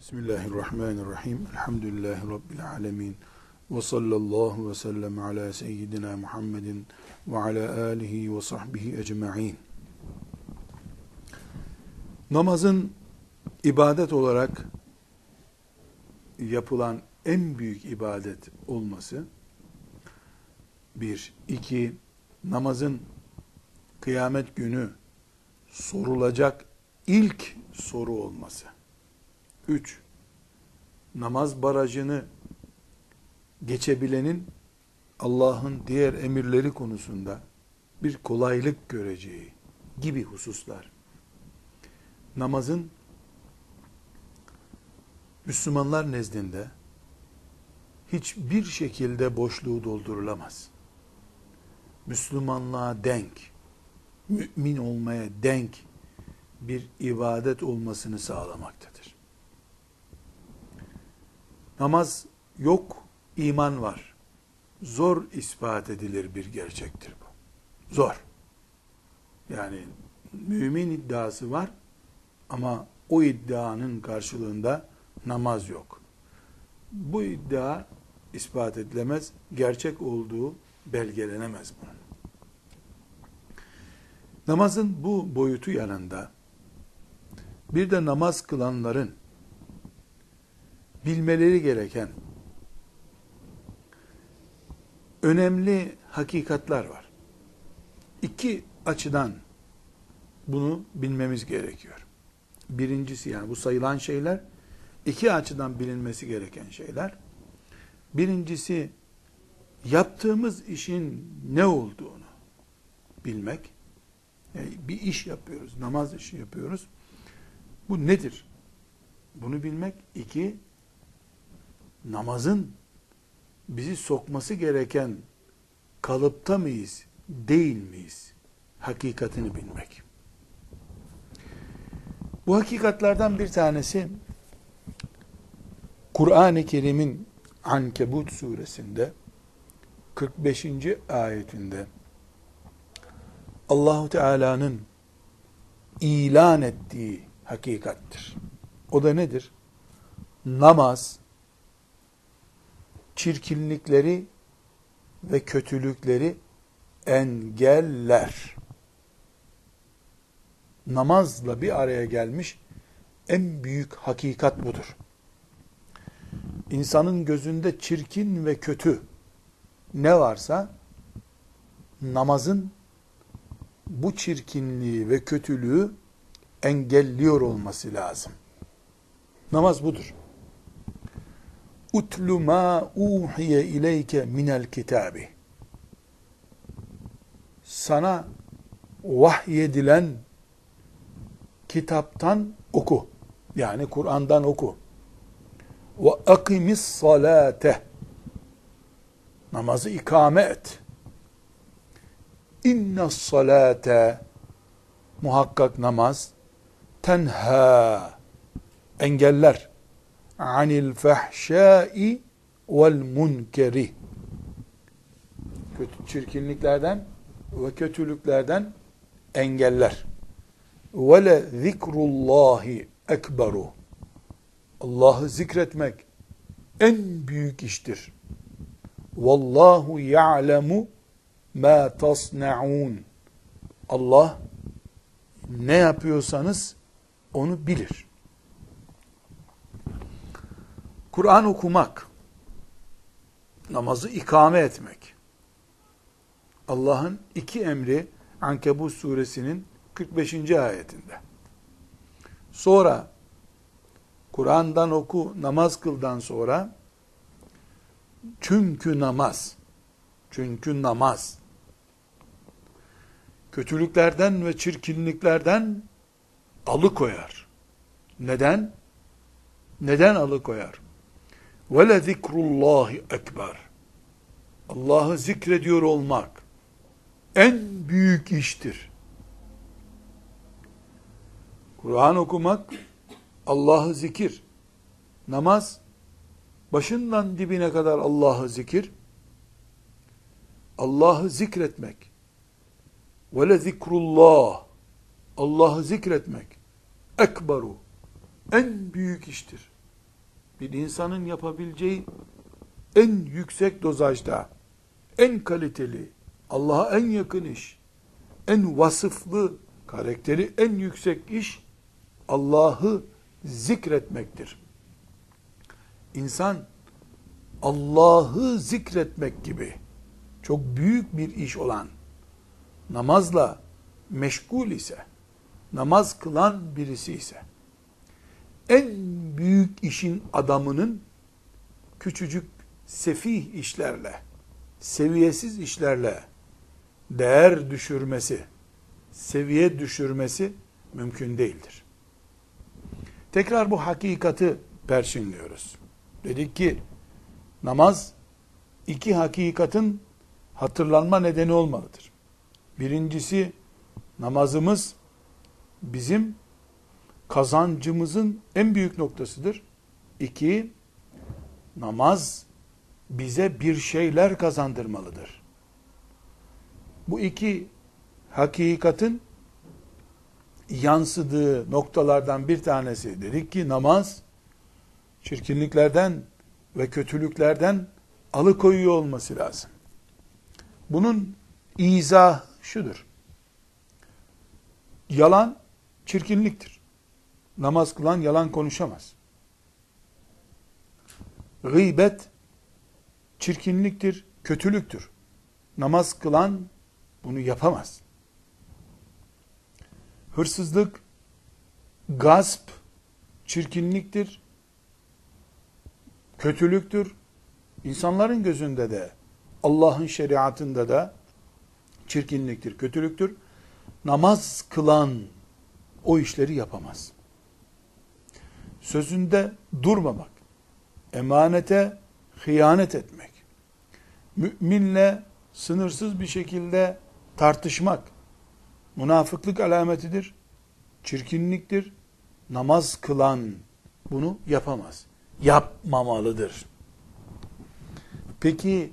Bismillahirrahmanirrahim. Elhamdülillahi Rabbil alemin. Ve sallallahu ve sellem ala seyyidina Muhammedin ve ala alihi ve sahbihi ecma'in. Namazın ibadet olarak yapılan en büyük ibadet olması, bir, iki, namazın kıyamet günü sorulacak ilk soru olması. 3. Namaz barajını geçebilenin Allah'ın diğer emirleri konusunda bir kolaylık göreceği gibi hususlar. Namazın Müslümanlar nezdinde hiçbir şekilde boşluğu doldurulamaz. Müslümanlığa denk, mümin olmaya denk bir ibadet olmasını sağlamaktadır. Namaz yok, iman var. Zor ispat edilir bir gerçektir bu. Zor. Yani mümin iddiası var ama o iddianın karşılığında namaz yok. Bu iddia ispat edilemez, gerçek olduğu belgelenemez bunun. Namazın bu boyutu yanında bir de namaz kılanların bilmeleri gereken önemli hakikatler var. İki açıdan bunu bilmemiz gerekiyor. Birincisi yani bu sayılan şeyler iki açıdan bilinmesi gereken şeyler. Birincisi yaptığımız işin ne olduğunu bilmek. Yani bir iş yapıyoruz, namaz işi yapıyoruz. Bu nedir? Bunu bilmek. İki, namazın bizi sokması gereken kalıpta mıyız, değil miyiz? Hakikatini bilmek. Bu hakikatlerden bir tanesi Kur'an-ı Kerim'in Ankebut suresinde 45. ayetinde Allahu Teala'nın ilan ettiği hakikattir. O da nedir? Namaz çirkinlikleri ve kötülükleri engeller. Namazla bir araya gelmiş en büyük hakikat budur. İnsanın gözünde çirkin ve kötü ne varsa namazın bu çirkinliği ve kötülüğü engelliyor olması lazım. Namaz budur. Utlu ma uhiye ileyke minel kitabi. Sana vahyedilen kitaptan oku. Yani Kur'an'dan oku. Ve akimis salate. Namazı ikame et. İnne salate muhakkak namaz tenha engeller anil fahşai vel munkeri kötü çirkinliklerden ve kötülüklerden engeller. Ve le zikrullahi ekberu. Allah'ı zikretmek en büyük iştir. Vallahu ya'lemu ma tasnaun. Allah ne yapıyorsanız onu bilir. Kur'an okumak, namazı ikame etmek, Allah'ın iki emri Ankebut suresinin 45. ayetinde. Sonra Kur'an'dan oku, namaz kıldan sonra çünkü namaz, çünkü namaz kötülüklerden ve çirkinliklerden alıkoyar. Neden? Neden alıkoyar? Ve le zikrullahi ekber. Allah'ı zikrediyor olmak en büyük iştir. Kur'an okumak, Allah'ı zikir. Namaz, başından dibine kadar Allah'ı zikir. Allah'ı zikretmek. Ve le zikrullah. Allah'ı zikretmek. Ekberu. En büyük iştir. Bir insanın yapabileceği en yüksek dozajda, en kaliteli, Allah'a en yakın iş, en vasıflı, karakteri en yüksek iş, Allah'ı zikretmektir. İnsan, Allah'ı zikretmek gibi, çok büyük bir iş olan, namazla meşgul ise, namaz kılan birisi ise, en büyük işin adamının küçücük sefih işlerle, seviyesiz işlerle değer düşürmesi, seviye düşürmesi mümkün değildir. Tekrar bu hakikati perşinliyoruz. Dedik ki namaz iki hakikatin hatırlanma nedeni olmalıdır. Birincisi namazımız bizim kazancımızın en büyük noktasıdır. İki, namaz bize bir şeyler kazandırmalıdır. Bu iki hakikatin yansıdığı noktalardan bir tanesi dedik ki namaz çirkinliklerden ve kötülüklerden alıkoyuyor olması lazım. Bunun izah şudur. Yalan çirkinliktir. Namaz kılan yalan konuşamaz. Gıybet çirkinliktir, kötülüktür. Namaz kılan bunu yapamaz. Hırsızlık, gasp, çirkinliktir, kötülüktür. İnsanların gözünde de, Allah'ın şeriatında da çirkinliktir, kötülüktür. Namaz kılan o işleri yapamaz. Sözünde durmamak, emanete hıyanet etmek, müminle sınırsız bir şekilde tartışmak, münafıklık alametidir, çirkinliktir. Namaz kılan bunu yapamaz. Yapmamalıdır. Peki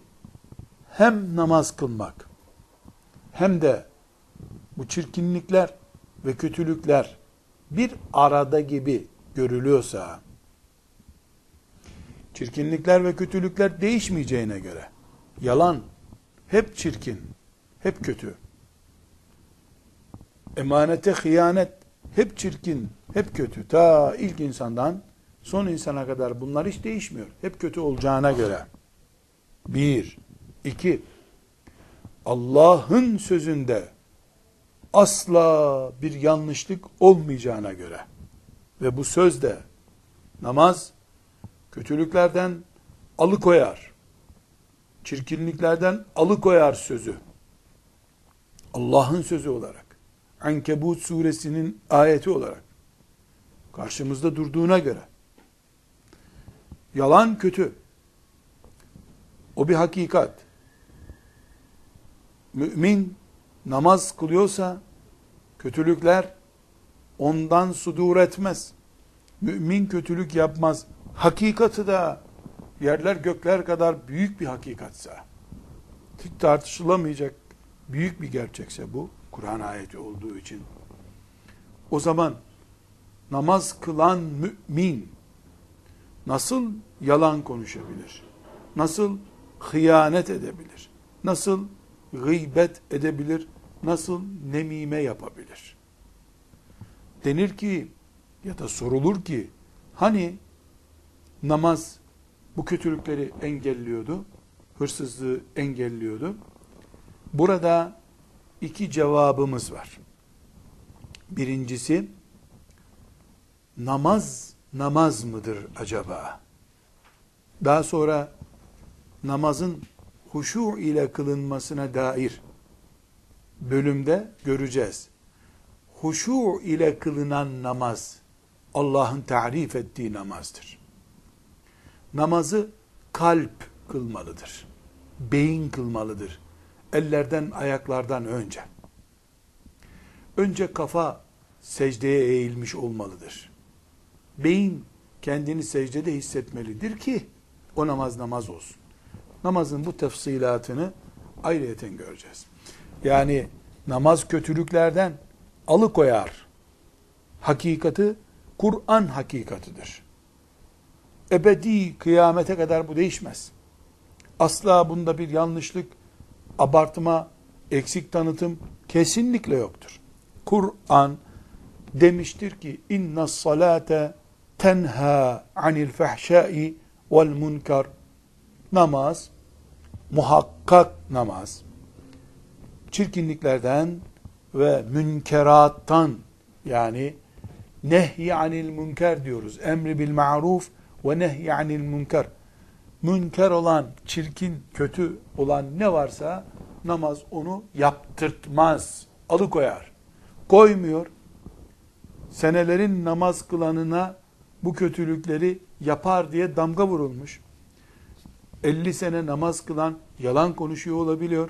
hem namaz kılmak hem de bu çirkinlikler ve kötülükler bir arada gibi görülüyorsa çirkinlikler ve kötülükler değişmeyeceğine göre yalan hep çirkin, hep kötü. Emanete hıyanet hep çirkin, hep kötü. Ta ilk insandan son insana kadar bunlar hiç değişmiyor. Hep kötü olacağına göre. Bir, iki, Allah'ın sözünde asla bir yanlışlık olmayacağına göre ve bu sözde namaz kötülüklerden alıkoyar. Çirkinliklerden alıkoyar sözü. Allah'ın sözü olarak. Ankebut suresinin ayeti olarak. Karşımızda durduğuna göre. Yalan kötü. O bir hakikat. Mümin namaz kılıyorsa kötülükler ondan sudur etmez. Mümin kötülük yapmaz hakikati da yerler gökler kadar büyük bir hakikatsa, hiç tartışılamayacak büyük bir gerçekse bu, Kur'an ayeti olduğu için, o zaman namaz kılan mümin nasıl yalan konuşabilir? Nasıl hıyanet edebilir? Nasıl gıybet edebilir? Nasıl nemime yapabilir? Denir ki ya da sorulur ki hani namaz bu kötülükleri engelliyordu. Hırsızlığı engelliyordu. Burada iki cevabımız var. Birincisi namaz namaz mıdır acaba? Daha sonra namazın huşu ile kılınmasına dair bölümde göreceğiz. Huşu ile kılınan namaz Allah'ın tarif ettiği namazdır namazı kalp kılmalıdır. Beyin kılmalıdır. Ellerden, ayaklardan önce. Önce kafa secdeye eğilmiş olmalıdır. Beyin kendini secdede hissetmelidir ki o namaz namaz olsun. Namazın bu tefsilatını ayrıyeten göreceğiz. Yani namaz kötülüklerden alıkoyar. Hakikati Kur'an hakikatidir Ebedi kıyamete kadar bu değişmez. Asla bunda bir yanlışlık, abartma, eksik tanıtım kesinlikle yoktur. Kur'an demiştir ki inna salate tenha anil fahşai vel munkar namaz muhakkak namaz çirkinliklerden ve münkerattan yani nehy anil münker diyoruz. Emri bil ma'ruf ve nehy anil münker. Münker olan, çirkin, kötü olan ne varsa namaz onu yaptırtmaz, alıkoyar. Koymuyor. Senelerin namaz kılanına bu kötülükleri yapar diye damga vurulmuş. 50 sene namaz kılan yalan konuşuyor olabiliyor.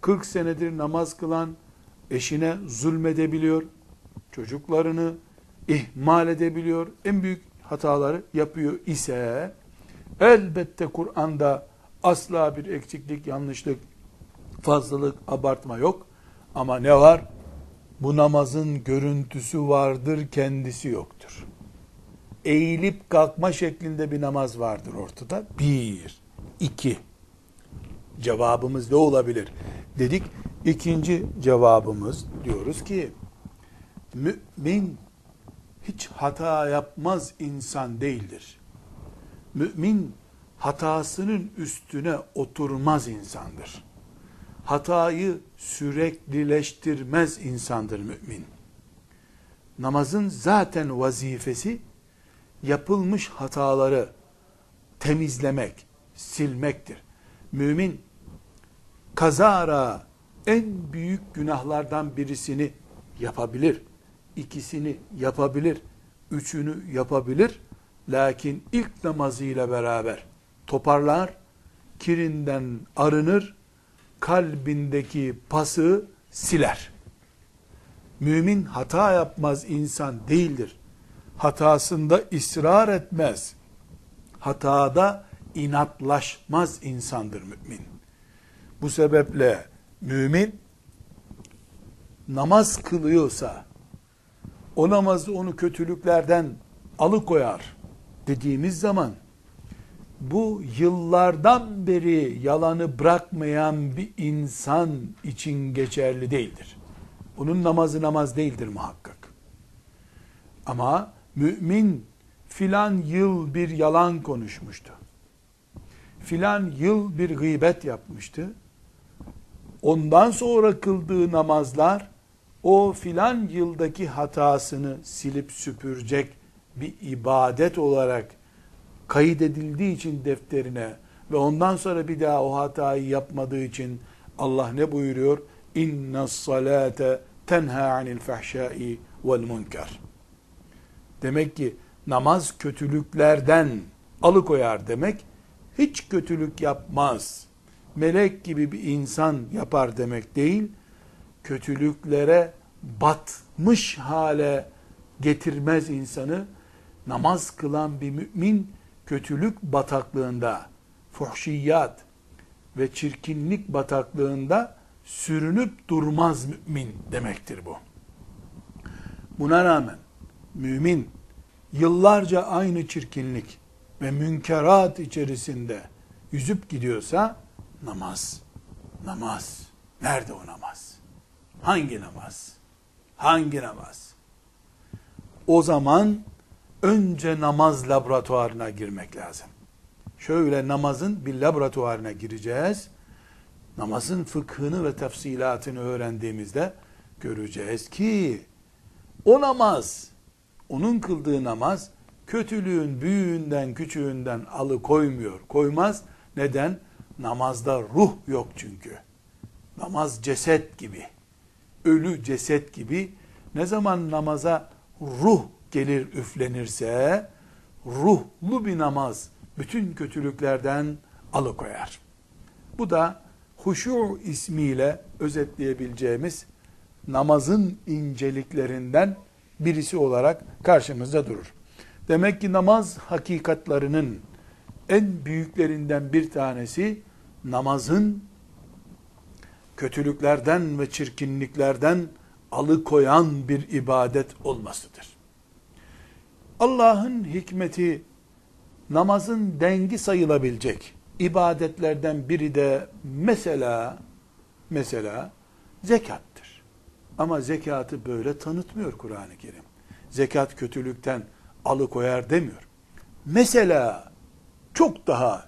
40 senedir namaz kılan eşine zulmedebiliyor. Çocuklarını ihmal edebiliyor. En büyük hataları yapıyor ise elbette Kur'an'da asla bir eksiklik, yanlışlık, fazlalık, abartma yok. Ama ne var? Bu namazın görüntüsü vardır, kendisi yoktur. Eğilip kalkma şeklinde bir namaz vardır ortada. Bir, iki. Cevabımız ne olabilir? Dedik. İkinci cevabımız diyoruz ki, mümin hiç hata yapmaz insan değildir. Mümin hatasının üstüne oturmaz insandır. Hatayı süreklileştirmez insandır mümin. Namazın zaten vazifesi yapılmış hataları temizlemek, silmektir. Mümin kazara en büyük günahlardan birisini yapabilir ikisini yapabilir, üçünü yapabilir. Lakin ilk namazıyla beraber toparlar, kirinden arınır, kalbindeki pası siler. Mümin hata yapmaz insan değildir. Hatasında ısrar etmez. Hatada inatlaşmaz insandır mümin. Bu sebeple mümin namaz kılıyorsa, o namazı onu kötülüklerden alıkoyar dediğimiz zaman bu yıllardan beri yalanı bırakmayan bir insan için geçerli değildir. Onun namazı namaz değildir muhakkak. Ama mümin filan yıl bir yalan konuşmuştu. Filan yıl bir gıybet yapmıştı. Ondan sonra kıldığı namazlar o filan yıldaki hatasını silip süpürecek bir ibadet olarak kaydedildiği için defterine ve ondan sonra bir daha o hatayı yapmadığı için Allah ne buyuruyor? İnne salate tenha anil fahşai vel munkar. Demek ki namaz kötülüklerden alıkoyar demek hiç kötülük yapmaz. Melek gibi bir insan yapar demek değil kötülüklere batmış hale getirmez insanı. Namaz kılan bir mümin kötülük bataklığında, fuhşiyat ve çirkinlik bataklığında sürünüp durmaz mümin demektir bu. Buna rağmen mümin yıllarca aynı çirkinlik ve münkerat içerisinde yüzüp gidiyorsa namaz, namaz. Nerede o namaz? Hangi namaz? Hangi namaz? O zaman önce namaz laboratuvarına girmek lazım. Şöyle namazın bir laboratuvarına gireceğiz. Namazın fıkhını ve tefsilatını öğrendiğimizde göreceğiz ki o namaz, onun kıldığı namaz kötülüğün büyüğünden küçüğünden alıkoymuyor. Koymaz. Neden? Namazda ruh yok çünkü. Namaz ceset gibi ölü ceset gibi ne zaman namaza ruh gelir üflenirse ruhlu bir namaz bütün kötülüklerden alıkoyar. Bu da huşu ismiyle özetleyebileceğimiz namazın inceliklerinden birisi olarak karşımızda durur. Demek ki namaz hakikatlarının en büyüklerinden bir tanesi namazın kötülüklerden ve çirkinliklerden alıkoyan bir ibadet olmasıdır. Allah'ın hikmeti namazın dengi sayılabilecek ibadetlerden biri de mesela mesela zekattır. Ama zekatı böyle tanıtmıyor Kur'an-ı Kerim. Zekat kötülükten alıkoyar demiyor. Mesela çok daha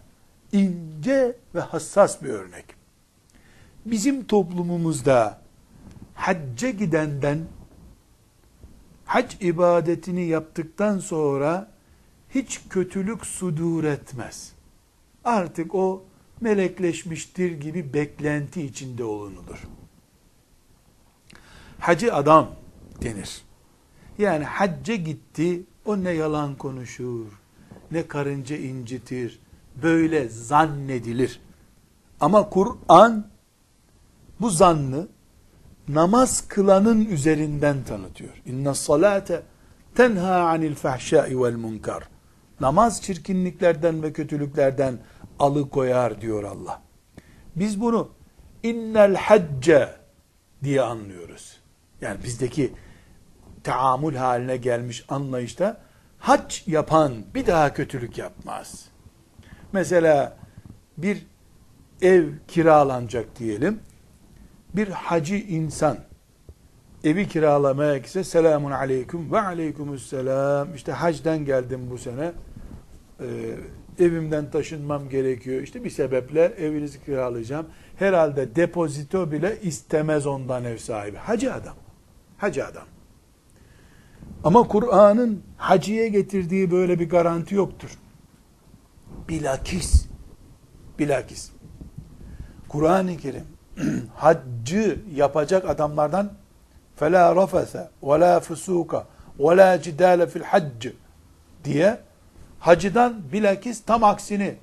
ince ve hassas bir örnek. Bizim toplumumuzda hacca gidenden hac ibadetini yaptıktan sonra hiç kötülük sudur etmez. Artık o melekleşmiştir gibi beklenti içinde olunulur. Hacı adam denir. Yani hacca gitti, o ne yalan konuşur, ne karınca incitir, böyle zannedilir. Ama Kur'an bu zannı namaz kılanın üzerinden tanıtıyor. İnne salate tenha anil fahşai vel munkar. Namaz çirkinliklerden ve kötülüklerden alıkoyar diyor Allah. Biz bunu innel hacce diye anlıyoruz. Yani bizdeki taamül haline gelmiş anlayışta hac yapan bir daha kötülük yapmaz. Mesela bir ev kiralanacak diyelim. Bir hacı insan evi kiralamaya gitse selamun aleyküm ve aleykümüsselam. İşte hacdan geldim bu sene. Ee, evimden taşınmam gerekiyor. İşte bir sebeple evinizi kiralayacağım. Herhalde depozito bile istemez ondan ev sahibi. Hacı adam. Hacı adam. Ama Kur'an'ın haciye getirdiği böyle bir garanti yoktur bilakis bilakis Kur'an-ı Kerim haccı yapacak adamlardan فَلَا رَفَثَ وَلَا فُسُوكَ وَلَا جِدَالَ fil الْحَجِّ diye hacıdan bilakis tam aksini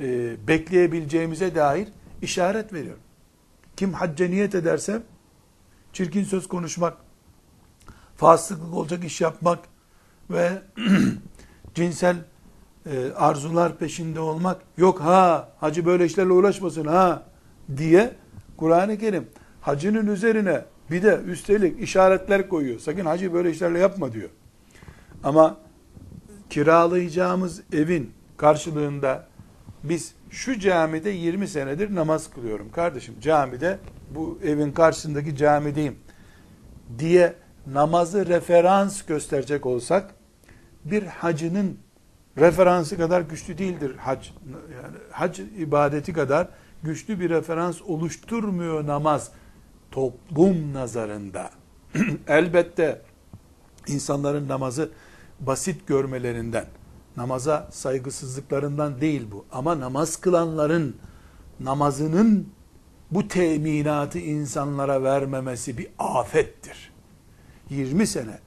e, bekleyebileceğimize dair işaret veriyor. Kim hacca niyet ederse çirkin söz konuşmak, fasıklık olacak iş yapmak ve cinsel e, arzular peşinde olmak yok ha hacı böyle işlerle uğraşmasın ha diye Kur'an-ı Kerim hacının üzerine bir de üstelik işaretler koyuyor. Sakın hacı böyle işlerle yapma diyor. Ama kiralayacağımız evin karşılığında biz şu camide 20 senedir namaz kılıyorum. Kardeşim camide bu evin karşısındaki camideyim diye namazı referans gösterecek olsak bir hacının referansı kadar güçlü değildir hac. Yani hac ibadeti kadar güçlü bir referans oluşturmuyor namaz toplum nazarında. Elbette insanların namazı basit görmelerinden, namaza saygısızlıklarından değil bu. Ama namaz kılanların namazının bu teminatı insanlara vermemesi bir afettir. 20 sene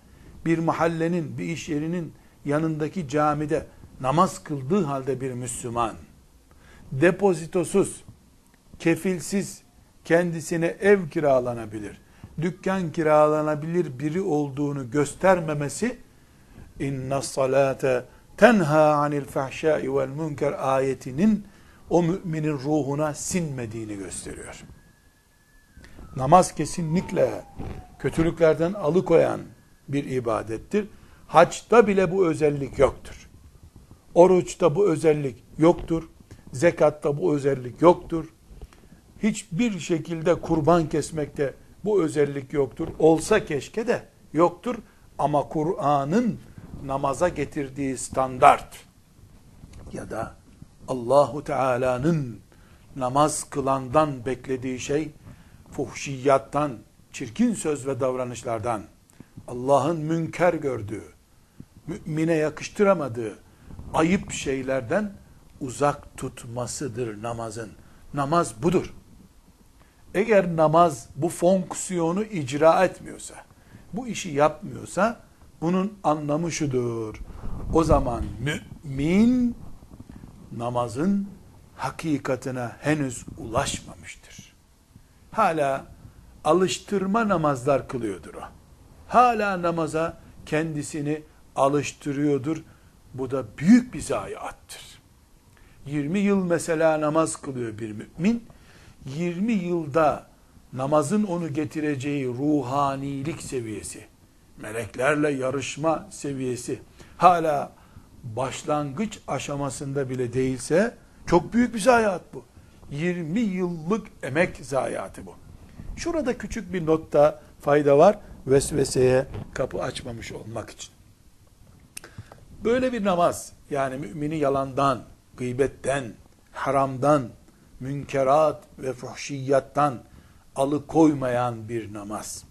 bir mahallenin, bir iş yerinin yanındaki camide namaz kıldığı halde bir Müslüman, depozitosuz, kefilsiz, kendisine ev kiralanabilir, dükkan kiralanabilir biri olduğunu göstermemesi, inna salate tenha anil fahşai vel münker ayetinin o müminin ruhuna sinmediğini gösteriyor. Namaz kesinlikle kötülüklerden alıkoyan bir ibadettir. Haçta bile bu özellik yoktur. Oruçta bu özellik yoktur. Zekatta bu özellik yoktur. Hiçbir şekilde kurban kesmekte bu özellik yoktur. Olsa keşke de yoktur. Ama Kur'an'ın namaza getirdiği standart ya da Allahu Teala'nın namaz kılandan beklediği şey fuhşiyattan, çirkin söz ve davranışlardan, Allah'ın münker gördüğü, mümine yakıştıramadığı ayıp şeylerden uzak tutmasıdır namazın. Namaz budur. Eğer namaz bu fonksiyonu icra etmiyorsa, bu işi yapmıyorsa, bunun anlamı şudur. O zaman mümin namazın hakikatine henüz ulaşmamıştır. Hala alıştırma namazlar kılıyordur o. Hala namaza kendisini alıştırıyordur. Bu da büyük bir zayiattır. 20 yıl mesela namaz kılıyor bir mümin. 20 yılda namazın onu getireceği ruhanilik seviyesi, meleklerle yarışma seviyesi hala başlangıç aşamasında bile değilse çok büyük bir zayiat bu. 20 yıllık emek zayiatı bu. Şurada küçük bir notta fayda var. Vesveseye kapı açmamış olmak için. Böyle bir namaz yani mümini yalandan, gıybetten, haramdan, münkerat ve fuhşiyattan alıkoymayan bir namaz.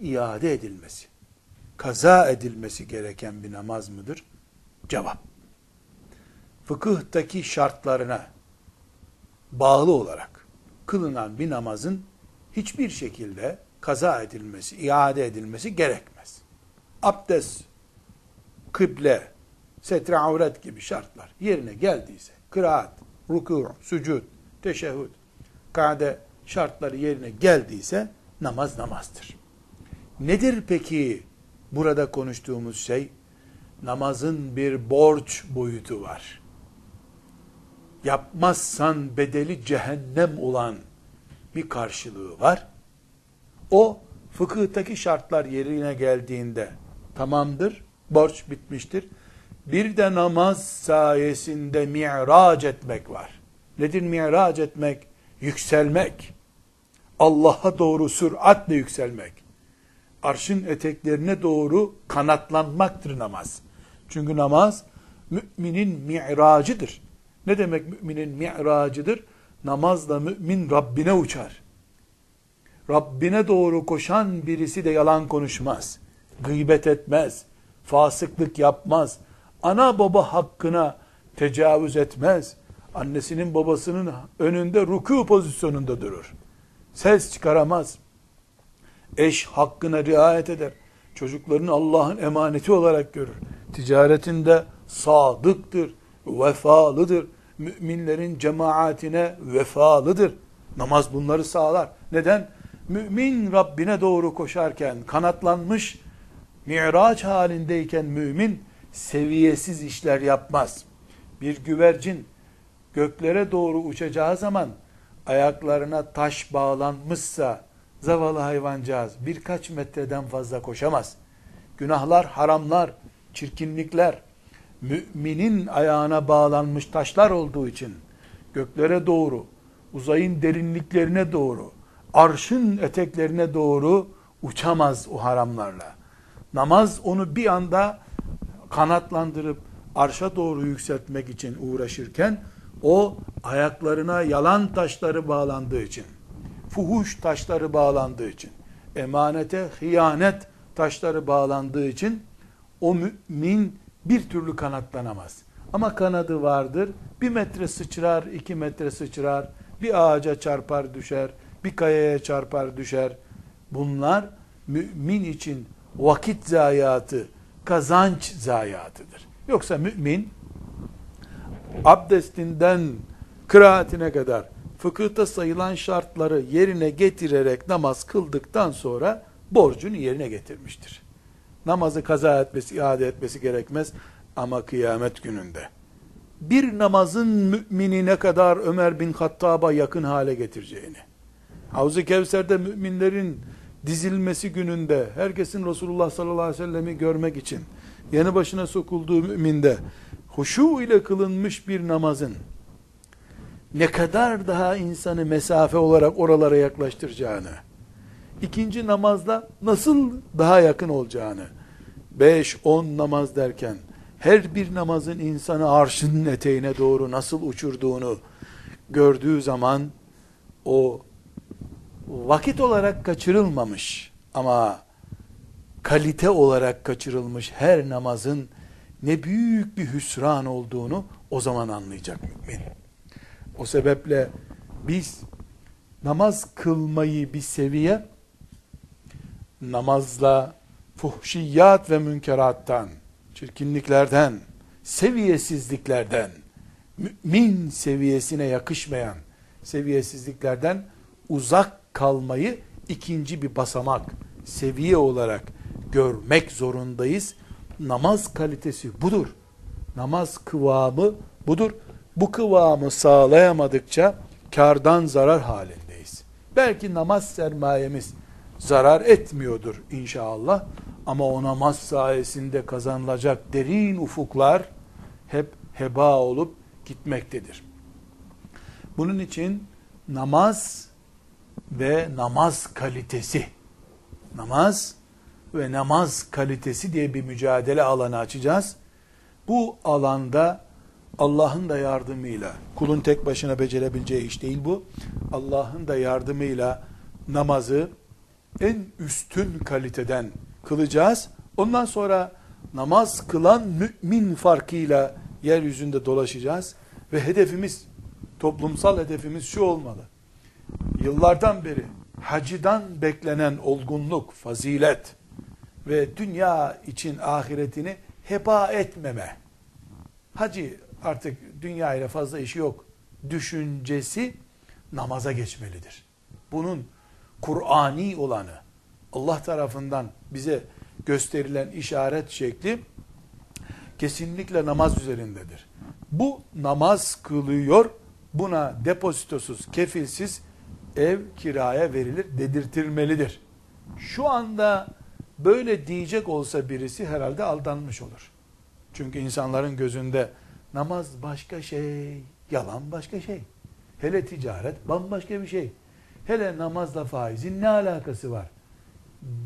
iade edilmesi, kaza edilmesi gereken bir namaz mıdır? Cevap. Fıkıhtaki şartlarına bağlı olarak kılınan bir namazın hiçbir şekilde kaza edilmesi, iade edilmesi gerekmez. Abdest, kıble, setre avret gibi şartlar yerine geldiyse, kıraat, ruku, sücud, teşehhüd, kade şartları yerine geldiyse namaz namazdır. Nedir peki burada konuştuğumuz şey? Namazın bir borç boyutu var. Yapmazsan bedeli cehennem olan bir karşılığı var. O fıkıhtaki şartlar yerine geldiğinde tamamdır, borç bitmiştir. Bir de namaz sayesinde mi'raç etmek var. Nedir mi'raç etmek? Yükselmek. Allah'a doğru süratle yükselmek. Arşın eteklerine doğru kanatlanmaktır namaz. Çünkü namaz müminin mi'racıdır. Ne demek müminin mi'racıdır? Namazla mümin Rabbine uçar. Rabbine doğru koşan birisi de yalan konuşmaz. Gıybet etmez. Fasıklık yapmaz. Ana baba hakkına tecavüz etmez. Annesinin babasının önünde ruku pozisyonunda durur. Ses çıkaramaz. Eş hakkına riayet eder. Çocuklarını Allah'ın emaneti olarak görür. Ticaretinde sadıktır, vefalıdır. Müminlerin cemaatine vefalıdır. Namaz bunları sağlar. Neden? Mümin Rabbine doğru koşarken kanatlanmış, mi'raç halindeyken mümin seviyesiz işler yapmaz. Bir güvercin göklere doğru uçacağı zaman ayaklarına taş bağlanmışsa zavallı hayvancağız birkaç metreden fazla koşamaz. Günahlar, haramlar, çirkinlikler müminin ayağına bağlanmış taşlar olduğu için göklere doğru, uzayın derinliklerine doğru, arşın eteklerine doğru uçamaz o haramlarla. Namaz onu bir anda kanatlandırıp arşa doğru yükseltmek için uğraşırken o ayaklarına yalan taşları bağlandığı için, fuhuş taşları bağlandığı için, emanete hıyanet taşları bağlandığı için o mümin bir türlü kanatlanamaz. Ama kanadı vardır. Bir metre sıçrar, iki metre sıçrar, bir ağaca çarpar düşer, bir kayaya çarpar düşer. Bunlar mümin için vakit zayiatı, kazanç zayiatıdır. Yoksa mümin abdestinden kıraatine kadar fıkıhta sayılan şartları yerine getirerek namaz kıldıktan sonra borcunu yerine getirmiştir. Namazı kaza etmesi, iade etmesi gerekmez ama kıyamet gününde bir namazın mümini ne kadar Ömer bin Hattab'a yakın hale getireceğini, Havz-ı Kevser'de müminlerin dizilmesi gününde herkesin Resulullah sallallahu aleyhi ve sellemi görmek için yanı başına sokulduğu müminde huşu ile kılınmış bir namazın ne kadar daha insanı mesafe olarak oralara yaklaştıracağını, ikinci namazda nasıl daha yakın olacağını, 5-10 namaz derken her bir namazın insanı arşının eteğine doğru nasıl uçurduğunu gördüğü zaman o vakit olarak kaçırılmamış ama kalite olarak kaçırılmış her namazın ne büyük bir hüsran olduğunu o zaman anlayacak mümin. O sebeple biz namaz kılmayı bir seviye namazla fuhşiyat ve münkerattan, çirkinliklerden, seviyesizliklerden, mümin seviyesine yakışmayan seviyesizliklerden uzak kalmayı ikinci bir basamak, seviye olarak görmek zorundayız. Namaz kalitesi budur. Namaz kıvamı budur. Bu kıvamı sağlayamadıkça kardan zarar halindeyiz. Belki namaz sermayemiz zarar etmiyordur inşallah Ama o namaz sayesinde kazanılacak derin ufuklar hep heba olup gitmektedir. Bunun için namaz ve namaz kalitesi, namaz ve namaz kalitesi diye bir mücadele alanı açacağız. Bu alanda Allah'ın da yardımıyla, kulun tek başına becerebileceği iş değil bu. Allah'ın da yardımıyla namazı en üstün kaliteden kılacağız. Ondan sonra namaz kılan mümin farkıyla yeryüzünde dolaşacağız. Ve hedefimiz, toplumsal hedefimiz şu olmalı. Yıllardan beri hacıdan beklenen olgunluk, fazilet ve dünya için ahiretini heba etmeme. Hacı artık dünya ile fazla işi yok düşüncesi namaza geçmelidir. Bunun Kur'ani olanı, Allah tarafından bize gösterilen işaret şekli kesinlikle namaz üzerindedir. Bu namaz kılıyor, buna depozitosuz, kefilsiz ev kiraya verilir, dedirtilmelidir. Şu anda böyle diyecek olsa birisi herhalde aldanmış olur. Çünkü insanların gözünde namaz başka şey, yalan başka şey. Hele ticaret bambaşka bir şey. Hele namazla faizin ne alakası var?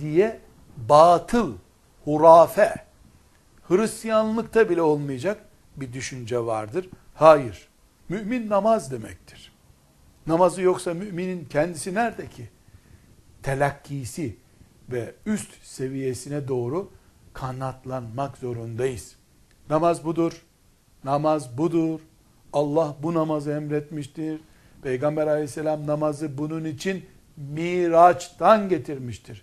Diye batıl, hurafe, Hristiyanlıkta bile olmayacak bir düşünce vardır. Hayır. Mümin namaz demektir. Namazı yoksa müminin kendisi nerede ki? Telakkisi ve üst seviyesine doğru kanatlanmak zorundayız. Namaz budur. Namaz budur. Allah bu namazı emretmiştir. Peygamber aleyhisselam namazı bunun için Miraç'tan getirmiştir.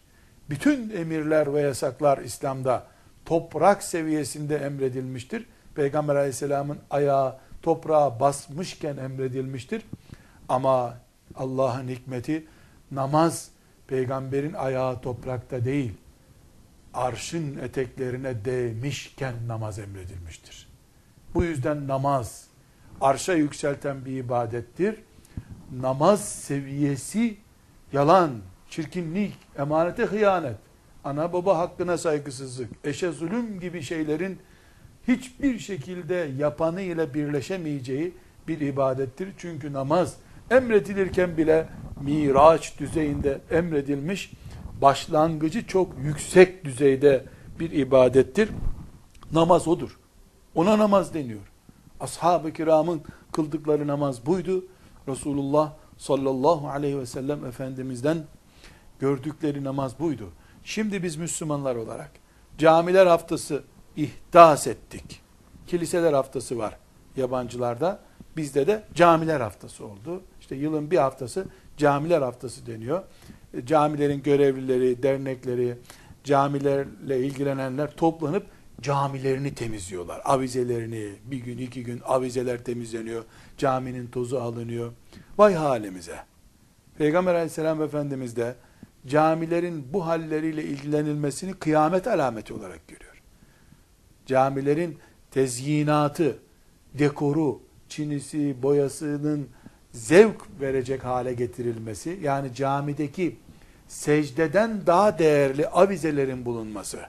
Bütün emirler ve yasaklar İslam'da toprak seviyesinde emredilmiştir. Peygamber aleyhisselamın ayağı toprağa basmışken emredilmiştir. Ama Allah'ın hikmeti namaz peygamberin ayağı toprakta değil, arşın eteklerine değmişken namaz emredilmiştir. Bu yüzden namaz arşa yükselten bir ibadettir. Namaz seviyesi yalan, çirkinlik, emanete hıyanet, ana baba hakkına saygısızlık, eşe zulüm gibi şeylerin hiçbir şekilde yapanı ile birleşemeyeceği bir ibadettir. Çünkü namaz emredilirken bile miraç düzeyinde emredilmiş, başlangıcı çok yüksek düzeyde bir ibadettir. Namaz odur. Ona namaz deniyor. Ashab-ı kiramın kıldıkları namaz buydu. Resulullah sallallahu aleyhi ve sellem Efendimiz'den gördükleri namaz buydu. Şimdi biz Müslümanlar olarak camiler haftası ihdas ettik. Kiliseler haftası var yabancılarda. Bizde de camiler haftası oldu. İşte yılın bir haftası camiler haftası deniyor. E, camilerin görevlileri, dernekleri, camilerle ilgilenenler toplanıp camilerini temizliyorlar. Avizelerini bir gün iki gün avizeler temizleniyor. Caminin tozu alınıyor. Vay halimize. Peygamber aleyhisselam efendimiz de camilerin bu halleriyle ilgilenilmesini kıyamet alameti olarak görüyor. Camilerin tezyinatı, dekoru, çinisi, boyasının zevk verecek hale getirilmesi, yani camideki secdeden daha değerli avizelerin bulunması,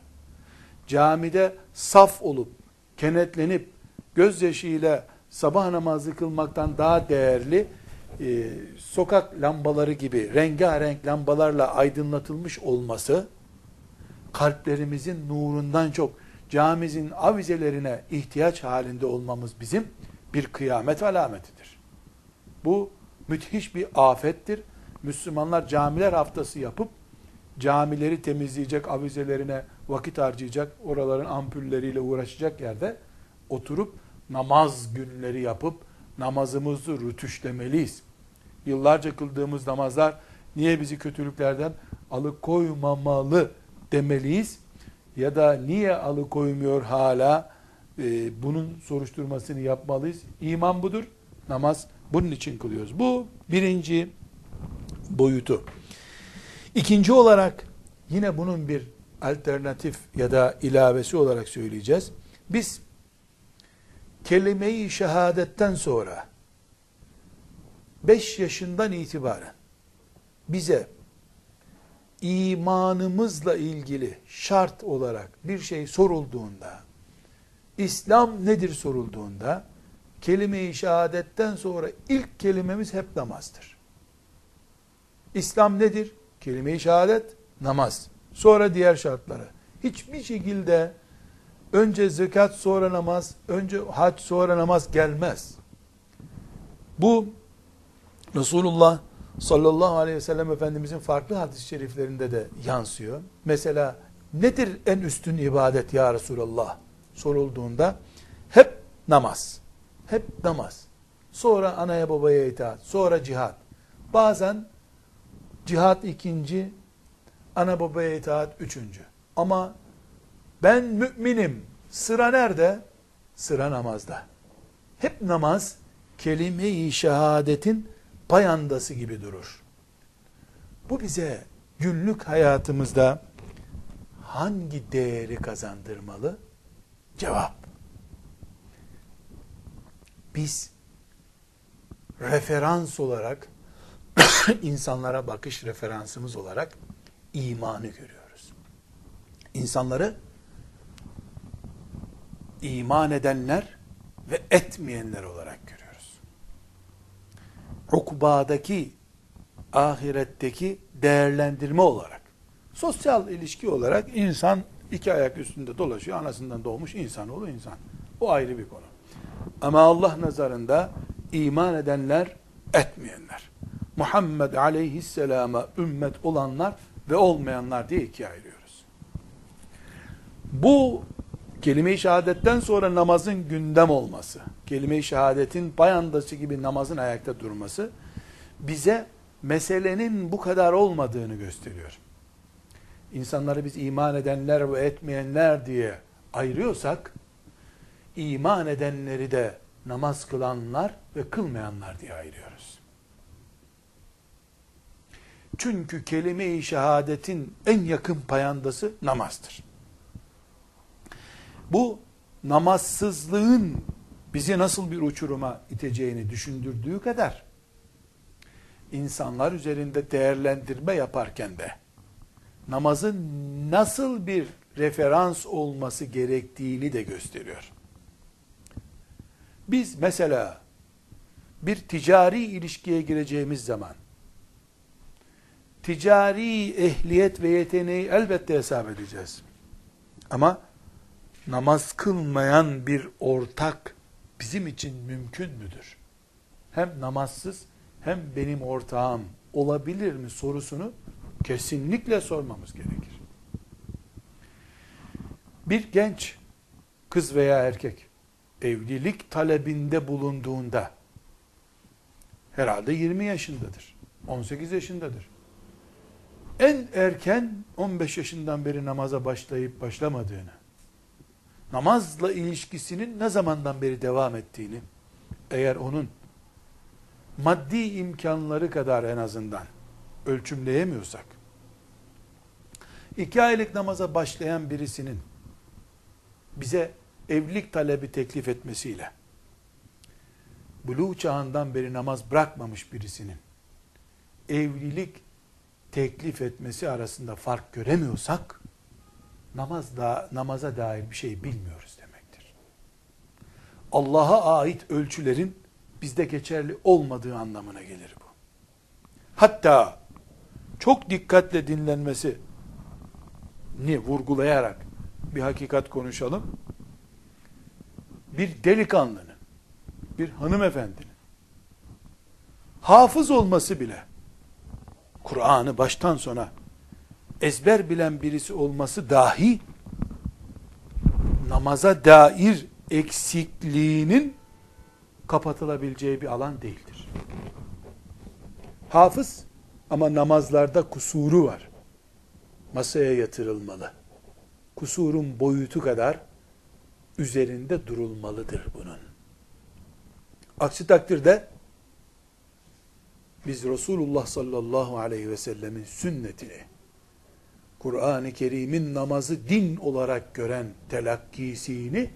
camide saf olup, kenetlenip, gözyaşıyla sabah namazı kılmaktan daha değerli e, sokak lambaları gibi rengarenk lambalarla aydınlatılmış olması kalplerimizin nurundan çok camimizin avizelerine ihtiyaç halinde olmamız bizim bir kıyamet alametidir. Bu müthiş bir afettir. Müslümanlar camiler haftası yapıp camileri temizleyecek, avizelerine vakit harcayacak, oraların ampulleriyle uğraşacak yerde oturup namaz günleri yapıp namazımızı rütüşlemeliyiz. Yıllarca kıldığımız namazlar niye bizi kötülüklerden alıkoymamalı demeliyiz. Ya da niye alıkoymuyor hala e, bunun soruşturmasını yapmalıyız. İman budur. Namaz bunun için kılıyoruz. Bu birinci boyutu. İkinci olarak yine bunun bir alternatif ya da ilavesi olarak söyleyeceğiz. Biz kelime-i şehadetten sonra 5 yaşından itibaren bize imanımızla ilgili şart olarak bir şey sorulduğunda, İslam nedir sorulduğunda, kelime-i şehadetten sonra ilk kelimemiz hep namazdır. İslam nedir? Kelime-i şehadet, namaz. Sonra diğer şartları. Hiçbir şekilde önce zekat sonra namaz, önce hac sonra namaz gelmez. Bu Resulullah sallallahu aleyhi ve sellem Efendimizin farklı hadis-i şeriflerinde de yansıyor. Mesela nedir en üstün ibadet ya Resulallah sorulduğunda hep namaz. Hep namaz. Sonra anaya babaya itaat. Sonra cihat. Bazen cihat ikinci, ana babaya itaat üçüncü. Ama ben müminim. Sıra nerede? Sıra namazda. Hep namaz kelime-i şehadetin payandası gibi durur. Bu bize günlük hayatımızda hangi değeri kazandırmalı? Cevap. Biz referans olarak insanlara bakış referansımız olarak imanı görüyoruz. İnsanları iman edenler ve etmeyenler olarak görüyoruz. Ukbadaki, ahiretteki değerlendirme olarak, sosyal ilişki olarak insan iki ayak üstünde dolaşıyor, anasından doğmuş insan olur insan. O ayrı bir konu. Ama Allah nazarında iman edenler, etmeyenler. Muhammed aleyhisselama ümmet olanlar ve olmayanlar diye ikiye ayırıyoruz. Bu kelime-i şehadetten sonra namazın gündem olması, kelime-i şehadetin payandası gibi namazın ayakta durması bize meselenin bu kadar olmadığını gösteriyor. İnsanları biz iman edenler ve etmeyenler diye ayırıyorsak, iman edenleri de namaz kılanlar ve kılmayanlar diye ayırıyoruz. Çünkü kelime-i şehadetin en yakın payandası namazdır. Bu namazsızlığın bizi nasıl bir uçuruma iteceğini düşündürdüğü kadar insanlar üzerinde değerlendirme yaparken de namazın nasıl bir referans olması gerektiğini de gösteriyor. Biz mesela bir ticari ilişkiye gireceğimiz zaman ticari ehliyet ve yeteneği elbette hesap edeceğiz. Ama namaz kılmayan bir ortak bizim için mümkün müdür? Hem namazsız hem benim ortağım olabilir mi sorusunu kesinlikle sormamız gerekir. Bir genç kız veya erkek evlilik talebinde bulunduğunda herhalde 20 yaşındadır. 18 yaşındadır. En erken 15 yaşından beri namaza başlayıp başlamadığını, namazla ilişkisinin ne zamandan beri devam ettiğini, eğer onun maddi imkanları kadar en azından ölçümleyemiyorsak, iki aylık namaza başlayan birisinin bize evlilik talebi teklif etmesiyle, buluğ çağından beri namaz bırakmamış birisinin evlilik teklif etmesi arasında fark göremiyorsak, namaz da, namaza dair bir şey bilmiyoruz demektir. Allah'a ait ölçülerin bizde geçerli olmadığı anlamına gelir bu. Hatta çok dikkatle dinlenmesi ni vurgulayarak bir hakikat konuşalım. Bir delikanlının, bir hanımefendinin hafız olması bile Kur'an'ı baştan sona ezber bilen birisi olması dahi namaza dair eksikliğinin kapatılabileceği bir alan değildir. Hafız ama namazlarda kusuru var. Masaya yatırılmalı. Kusurun boyutu kadar üzerinde durulmalıdır bunun. Aksi takdirde biz Resulullah sallallahu aleyhi ve sellemin sünnetini Kur'an-ı Kerim'in namazı din olarak gören telakkisini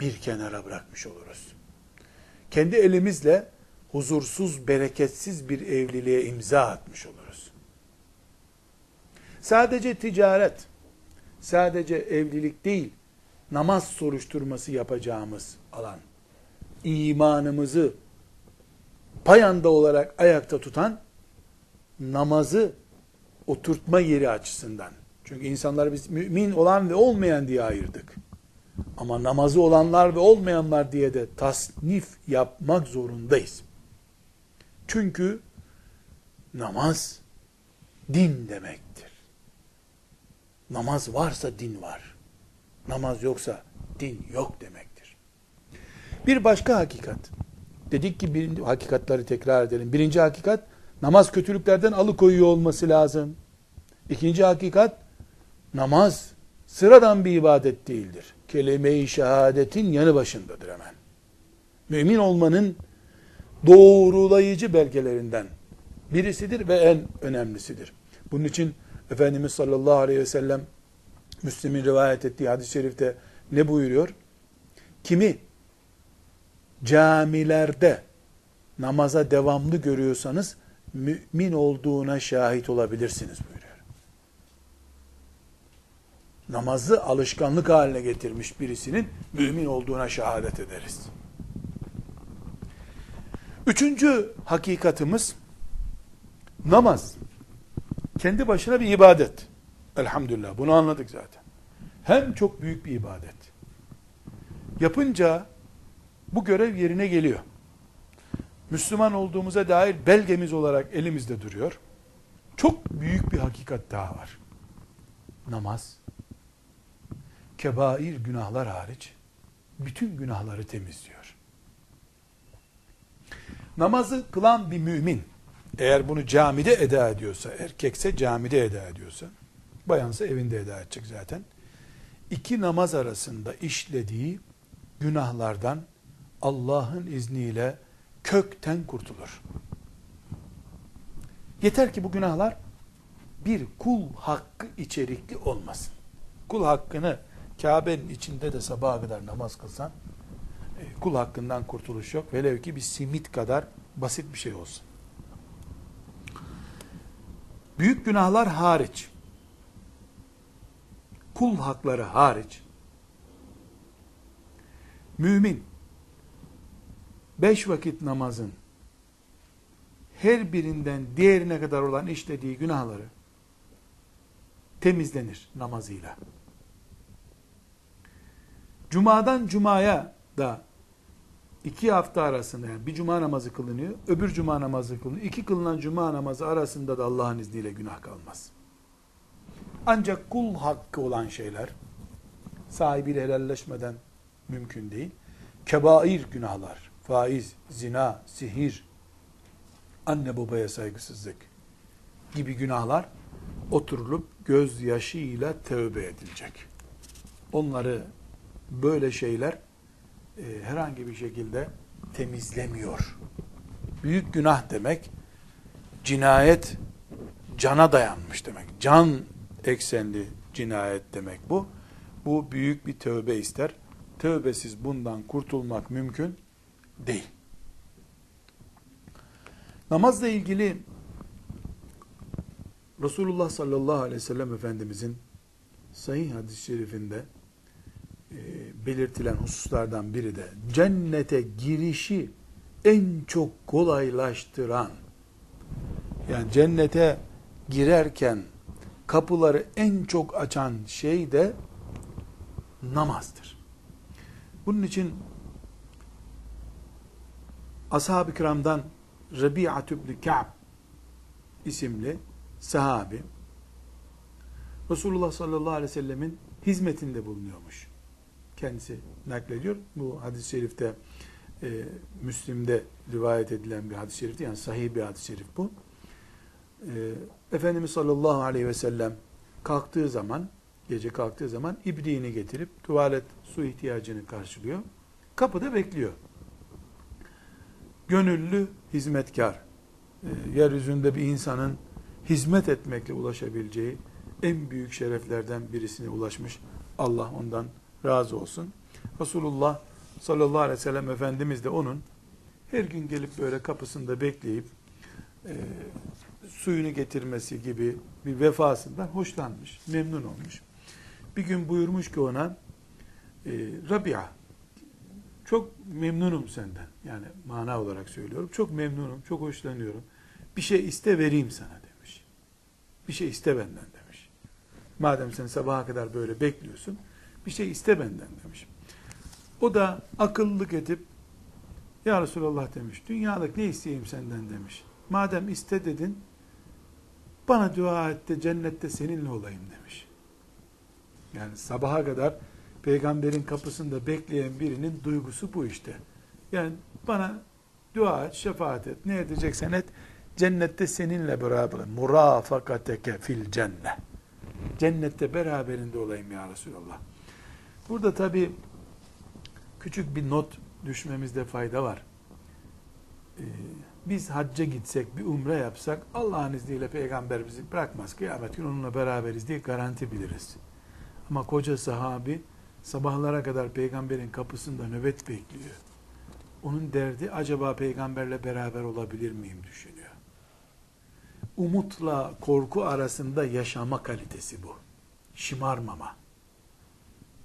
bir kenara bırakmış oluruz. Kendi elimizle huzursuz, bereketsiz bir evliliğe imza atmış oluruz. Sadece ticaret, sadece evlilik değil, namaz soruşturması yapacağımız alan. İmanımızı payanda olarak ayakta tutan namazı oturtma yeri açısından. Çünkü insanları biz mümin olan ve olmayan diye ayırdık. Ama namazı olanlar ve olmayanlar diye de tasnif yapmak zorundayız. Çünkü namaz din demektir. Namaz varsa din var. Namaz yoksa din yok demektir. Bir başka hakikat. Dedik ki birinci, hakikatları tekrar edelim. Birinci hakikat namaz kötülüklerden alıkoyuyor olması lazım. İkinci hakikat namaz sıradan bir ibadet değildir. Kelime-i şehadetin yanı başındadır hemen. Mümin olmanın doğrulayıcı belgelerinden birisidir ve en önemlisidir. Bunun için Efendimiz sallallahu aleyhi ve sellem Müslim'in rivayet ettiği hadis-i şerifte ne buyuruyor? Kimi camilerde namaza devamlı görüyorsanız mümin olduğuna şahit olabilirsiniz buyuruyor. Namazı alışkanlık haline getirmiş birisinin mümin olduğuna şehadet ederiz. Üçüncü hakikatimiz namaz. Kendi başına bir ibadet. Elhamdülillah bunu anladık zaten. Hem çok büyük bir ibadet. Yapınca bu görev yerine geliyor. Müslüman olduğumuza dair belgemiz olarak elimizde duruyor. Çok büyük bir hakikat daha var. Namaz, kebair günahlar hariç, bütün günahları temizliyor. Namazı kılan bir mümin, eğer bunu camide eda ediyorsa, erkekse camide eda ediyorsa, bayansa evinde eda edecek zaten. İki namaz arasında işlediği günahlardan Allah'ın izniyle kökten kurtulur. Yeter ki bu günahlar bir kul hakkı içerikli olmasın. Kul hakkını Kabe'nin içinde de sabaha kadar namaz kılsan e, kul hakkından kurtuluş yok. Velev ki bir simit kadar basit bir şey olsun. Büyük günahlar hariç kul hakları hariç mümin beş vakit namazın her birinden diğerine kadar olan işlediği günahları temizlenir namazıyla. Cuma'dan Cuma'ya da iki hafta arasında yani bir cuma namazı kılınıyor, öbür cuma namazı kılınıyor. İki kılınan cuma namazı arasında da Allah'ın izniyle günah kalmaz. Ancak kul hakkı olan şeyler sahibiyle helalleşmeden mümkün değil. Kebair günahlar, faiz, zina, sihir, anne babaya saygısızlık gibi günahlar oturulup gözyaşıyla tövbe edilecek. Onları böyle şeyler e, herhangi bir şekilde temizlemiyor. Büyük günah demek cinayet cana dayanmış demek. Can eksenli cinayet demek bu. Bu büyük bir tövbe ister. Tövbesiz bundan kurtulmak mümkün değil. Namazla ilgili Resulullah sallallahu aleyhi ve sellem Efendimizin sahih hadis-i şerifinde e, belirtilen hususlardan biri de cennete girişi en çok kolaylaştıran yani cennete girerken kapıları en çok açan şey de namazdır. Bunun için ashab-ı kiramdan Rabi'at ibn Ka'b isimli sahabi Resulullah sallallahu aleyhi ve sellemin hizmetinde bulunuyormuş. Kendisi naklediyor. Bu hadis-i şerifte e, Müslim'de rivayet edilen bir hadis-i şerifti. Yani sahih bir hadis-i şerif bu. E, Efendimiz sallallahu aleyhi ve sellem kalktığı zaman, gece kalktığı zaman ibriğini getirip tuvalet su ihtiyacını karşılıyor. Kapıda bekliyor. Gönüllü hizmetkar. E, yeryüzünde bir insanın hizmet etmekle ulaşabileceği en büyük şereflerden birisine ulaşmış. Allah ondan razı olsun. Resulullah sallallahu aleyhi ve sellem Efendimiz de onun her gün gelip böyle kapısında bekleyip e, suyunu getirmesi gibi bir vefasından hoşlanmış, memnun olmuş. Bir gün buyurmuş ki ona e, Rabia çok memnunum senden. Yani mana olarak söylüyorum. Çok memnunum, çok hoşlanıyorum. Bir şey iste vereyim sana demiş. Bir şey iste benden demiş. Madem sen sabaha kadar böyle bekliyorsun, bir şey iste benden demiş. O da akıllılık edip ya Resulallah demiş, dünyalık ne isteyeyim senden demiş. Madem iste dedin, bana dua et de cennette seninle olayım demiş. Yani sabaha kadar peygamberin kapısında bekleyen birinin duygusu bu işte. Yani bana dua et, şefaat et, ne edeceksen et, cennette seninle beraber, murafakateke fil cennet. Cennette beraberinde olayım ya Resulallah. Burada tabi küçük bir not düşmemizde fayda var. Ee, biz hacca gitsek, bir umre yapsak Allah'ın izniyle peygamber bizi bırakmaz. Kıyamet günü onunla beraberiz diye garanti biliriz. Ama koca sahabi sabahlara kadar peygamberin kapısında nöbet bekliyor. Onun derdi acaba peygamberle beraber olabilir miyim düşünüyor. Umutla korku arasında yaşama kalitesi bu. Şımarmama.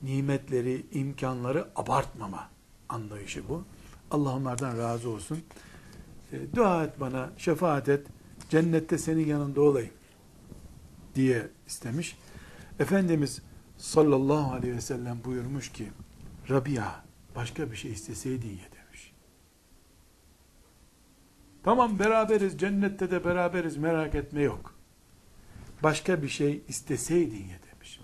Nimetleri, imkanları abartmama anlayışı bu. Allah onlardan razı olsun. E, dua et bana, şefaat et, cennette senin yanında olayım diye istemiş. Efendimiz sallallahu aleyhi ve sellem buyurmuş ki Rabia başka bir şey isteseydin ye demiş. Tamam beraberiz cennette de beraberiz merak etme yok. Başka bir şey isteseydin ye demiş.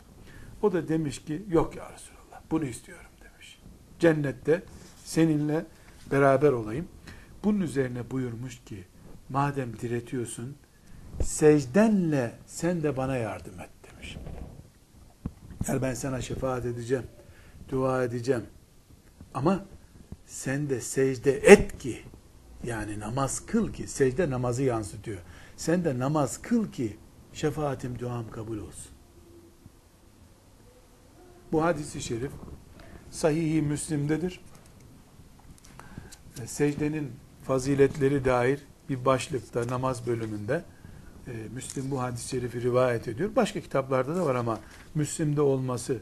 O da demiş ki yok ya Resulallah bunu istiyorum demiş. Cennette seninle beraber olayım. Bunun üzerine buyurmuş ki madem diretiyorsun secdenle sen de bana yardım et demiş. Yani ben sana şefaat edeceğim, dua edeceğim. Ama sen de secde et ki, yani namaz kıl ki, secde namazı yansıtıyor. Sen de namaz kıl ki şefaatim, duam kabul olsun. Bu hadisi şerif sahih Müslim'dedir. Secdenin faziletleri dair bir başlıkta namaz bölümünde e, Müslim bu hadis-i şerifi rivayet ediyor. Başka kitaplarda da var ama Müslim'de olması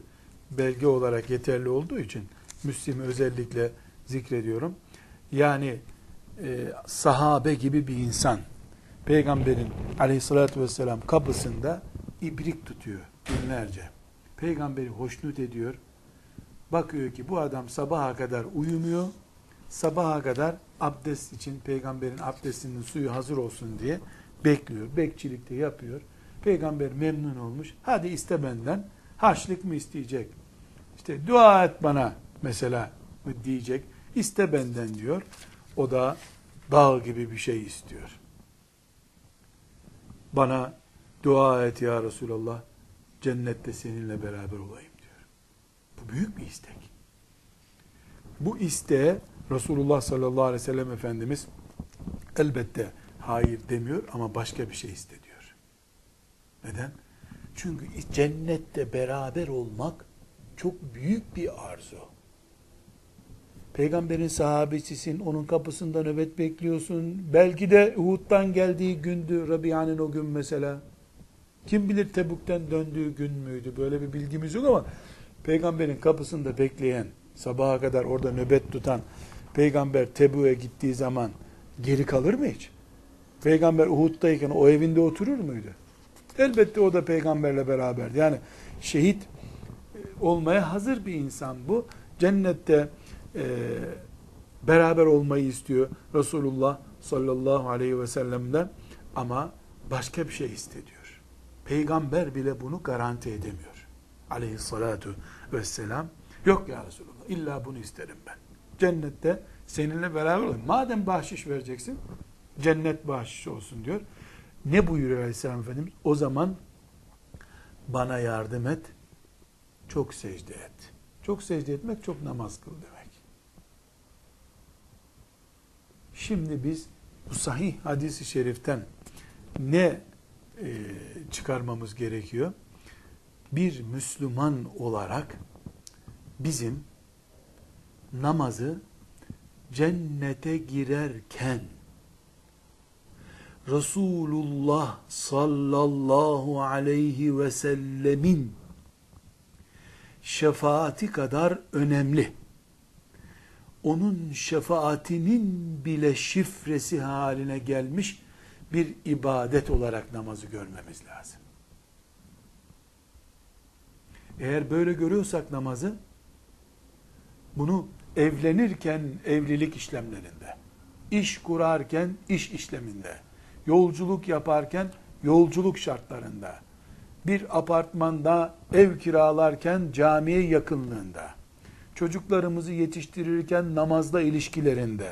belge olarak yeterli olduğu için Müslim'i özellikle zikrediyorum. Yani e, sahabe gibi bir insan peygamberin aleyhissalatü vesselam kapısında ibrik tutuyor günlerce. Peygamberi hoşnut ediyor. Bakıyor ki bu adam sabaha kadar uyumuyor. Sabaha kadar abdest için peygamberin abdestinin suyu hazır olsun diye bekliyor. Bekçilikte yapıyor. Peygamber memnun olmuş. Hadi iste benden. Harçlık mı isteyecek? İşte dua et bana mesela mı diyecek. İste benden diyor. O da dağ gibi bir şey istiyor. Bana dua et ya Resulallah. Cennette seninle beraber olayım diyor. Bu büyük bir istek. Bu isteğe Resulullah sallallahu aleyhi ve sellem Efendimiz elbette hayır demiyor ama başka bir şey iste diyor. Neden? Çünkü cennette beraber olmak çok büyük bir arzu. Peygamberin sahabesisin, onun kapısında nöbet bekliyorsun. Belki de Uhud'dan geldiği gündü Rabia'nın o gün mesela. Kim bilir Tebuk'ten döndüğü gün müydü? Böyle bir bilgimiz yok ama peygamberin kapısında bekleyen, sabaha kadar orada nöbet tutan peygamber Tebuk'e gittiği zaman geri kalır mı hiç? Peygamber Uhud'dayken o evinde oturur muydu? Elbette o da peygamberle beraberdi. Yani şehit e, olmaya hazır bir insan bu. Cennette e, beraber olmayı istiyor Resulullah sallallahu aleyhi ve sellem'den ama başka bir şey istediyor. Peygamber bile bunu garanti edemiyor. Aleyhissalatu vesselam. Yok ya Resulullah illa bunu isterim ben. Cennette seninle beraber olayım. Madem bahşiş vereceksin cennet bahşiş olsun diyor. Ne buyuruyor Aleyhisselam Efendimiz? O zaman bana yardım et, çok secde et. Çok secde etmek çok namaz kıl demek. Şimdi biz bu sahih hadisi şeriften ne e, çıkarmamız gerekiyor? Bir Müslüman olarak bizim namazı cennete girerken Resulullah sallallahu aleyhi ve sellemin şefaati kadar önemli. Onun şefaatinin bile şifresi haline gelmiş bir ibadet olarak namazı görmemiz lazım. Eğer böyle görüyorsak namazı, bunu evlenirken evlilik işlemlerinde, iş kurarken iş işleminde, yolculuk yaparken yolculuk şartlarında, bir apartmanda ev kiralarken camiye yakınlığında, çocuklarımızı yetiştirirken namazda ilişkilerinde,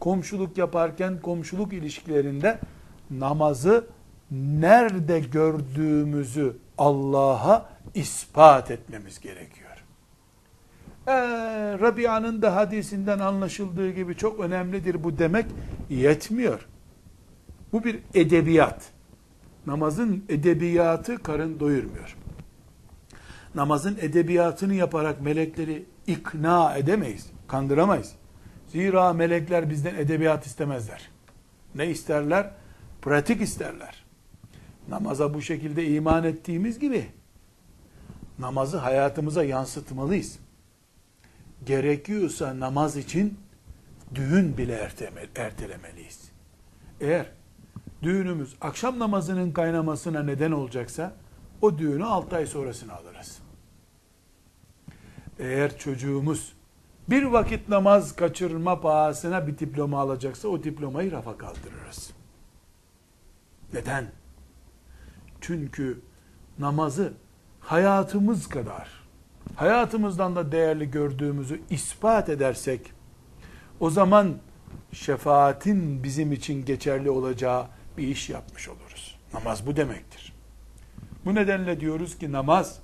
komşuluk yaparken komşuluk ilişkilerinde namazı nerede gördüğümüzü Allah'a ispat etmemiz gerekiyor. Ee, Rabia'nın da hadisinden anlaşıldığı gibi çok önemlidir bu demek yetmiyor. Bu bir edebiyat. Namazın edebiyatı karın doyurmuyor. Namazın edebiyatını yaparak melekleri ikna edemeyiz, kandıramayız. Zira melekler bizden edebiyat istemezler. Ne isterler? Pratik isterler. Namaza bu şekilde iman ettiğimiz gibi namazı hayatımıza yansıtmalıyız. Gerekiyorsa namaz için düğün bile ertelemeliyiz. Eğer düğünümüz akşam namazının kaynamasına neden olacaksa o düğünü 6 ay sonrasına alırız. Eğer çocuğumuz bir vakit namaz kaçırma pahasına bir diploma alacaksa o diplomayı rafa kaldırırız. Neden? Çünkü namazı hayatımız kadar, hayatımızdan da değerli gördüğümüzü ispat edersek, o zaman şefaatin bizim için geçerli olacağı bir iş yapmış oluruz. Namaz bu demektir. Bu nedenle diyoruz ki namaz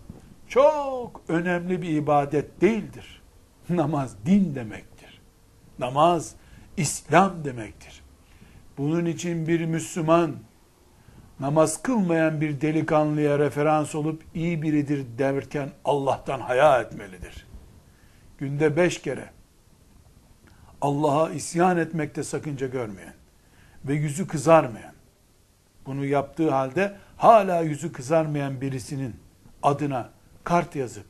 çok önemli bir ibadet değildir. Namaz din demektir. Namaz İslam demektir. Bunun için bir Müslüman namaz kılmayan bir delikanlıya referans olup iyi biridir derken Allah'tan haya etmelidir. Günde beş kere Allah'a isyan etmekte sakınca görmeyen ve yüzü kızarmayan, bunu yaptığı halde hala yüzü kızarmayan birisinin adına kart yazıp,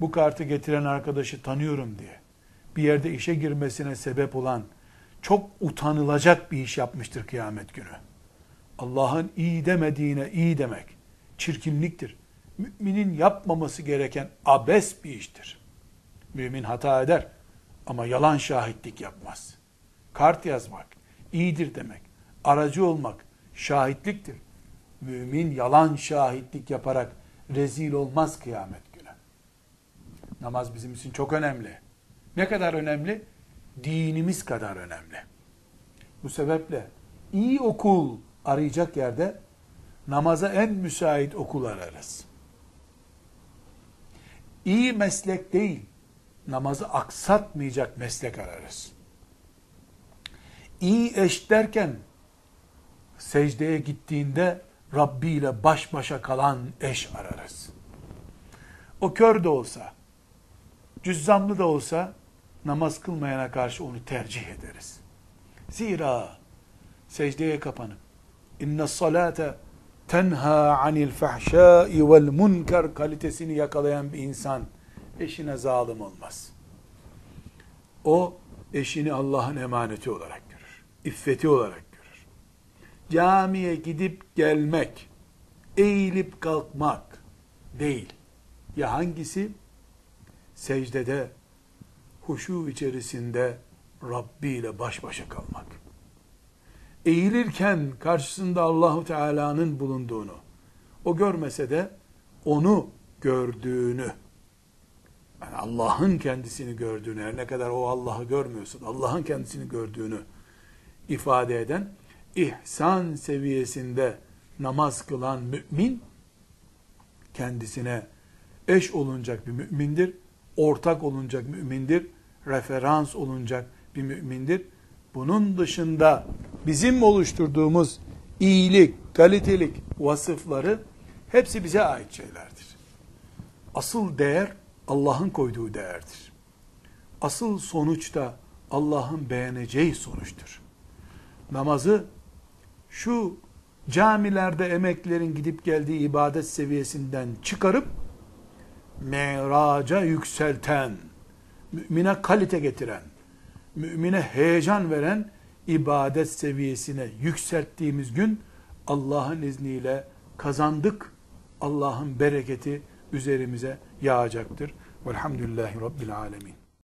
bu kartı getiren arkadaşı tanıyorum diye, bir yerde işe girmesine sebep olan, çok utanılacak bir iş yapmıştır kıyamet günü. Allah'ın iyi demediğine iyi demek, çirkinliktir. Müminin yapmaması gereken abes bir iştir. Mümin hata eder ama yalan şahitlik yapmaz. Kart yazmak, iyidir demek, aracı olmak, şahitliktir. Mümin yalan şahitlik yaparak rezil olmaz kıyamet günü. Namaz bizim için çok önemli. Ne kadar önemli? Dinimiz kadar önemli. Bu sebeple iyi okul arayacak yerde namaza en müsait okul ararız. İyi meslek değil, namazı aksatmayacak meslek ararız. İyi eş derken secdeye gittiğinde Rabbi ile baş başa kalan eş ararız. O kör de olsa, cüzzamlı da olsa namaz kılmayana karşı onu tercih ederiz. Zira secdeye kapanıp inne salate tenha anil fahşai vel munkar kalitesini yakalayan bir insan eşine zalim olmaz. O eşini Allah'ın emaneti olarak görür. İffeti olarak görür. Camiye gidip gelmek, eğilip kalkmak değil. Ya hangisi? Secdede, huşu içerisinde Rabbi ile baş başa kalmak. Eğilirken karşısında Allahu Teala'nın bulunduğunu, o görmese de onu gördüğünü, yani Allah'ın kendisini gördüğünü, her ne kadar o Allah'ı görmüyorsun, Allah'ın kendisini gördüğünü ifade eden, ihsan seviyesinde namaz kılan mümin, kendisine eş olunacak bir mümindir, ortak olunacak mümindir, referans olunacak bir mümindir. Bunun dışında bizim oluşturduğumuz iyilik, kalitelik vasıfları hepsi bize ait şeylerdir. Asıl değer Allah'ın koyduğu değerdir. Asıl sonuç da Allah'ın beğeneceği sonuçtur. Namazı şu camilerde emeklerin gidip geldiği ibadet seviyesinden çıkarıp meraca yükselten, mümine kalite getiren, mümine heyecan veren ibadet seviyesine yükselttiğimiz gün Allah'ın izniyle kazandık. Allah'ın bereketi üzerimize yağacaktır. Velhamdülillahi Rabbil Alemin.